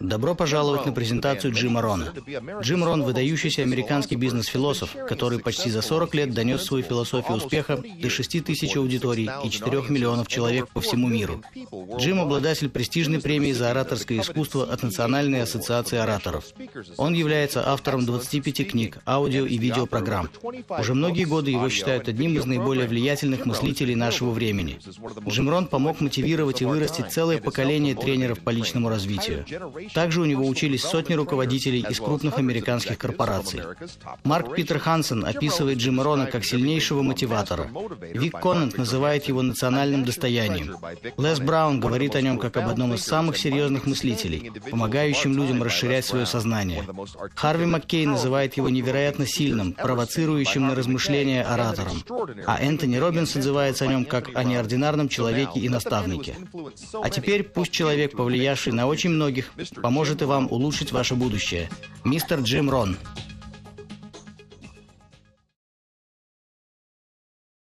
Добро пожаловать на презентацию Джима Рона. Джим Рон – выдающийся американский бизнес-философ, который почти за 40 лет донес свою философию успеха до 6 тысяч аудиторий и 4 миллионов человек по всему миру. Джим – обладатель престижной премии за ораторское искусство от Национальной ассоциации ораторов. Он является автором 25 книг, аудио и видеопрограмм. Уже многие годы его считают одним из наиболее влиятельных мыслителей нашего времени. Джим Рон помог мотивировать и вырастить целое поколение тренеров по личному развитию. Также у него учились сотни руководителей из крупных американских корпораций. Марк Питер Хансен описывает Джима Рона как сильнейшего мотиватора. Вик Коннант называет его национальным достоянием. Лес Браун говорит о нем как об одном из самых серьезных мыслителей, помогающим людям расширять свое сознание. Харви Маккей называет его невероятно сильным, провоцирующим на размышления оратором. А Энтони Робинс отзывается о нем как о неординарном человеке и наставнике. А теперь пусть человек, повлиявший на очень многих, поможет и вам улучшить ваше будущее. Мистер Джим Рон.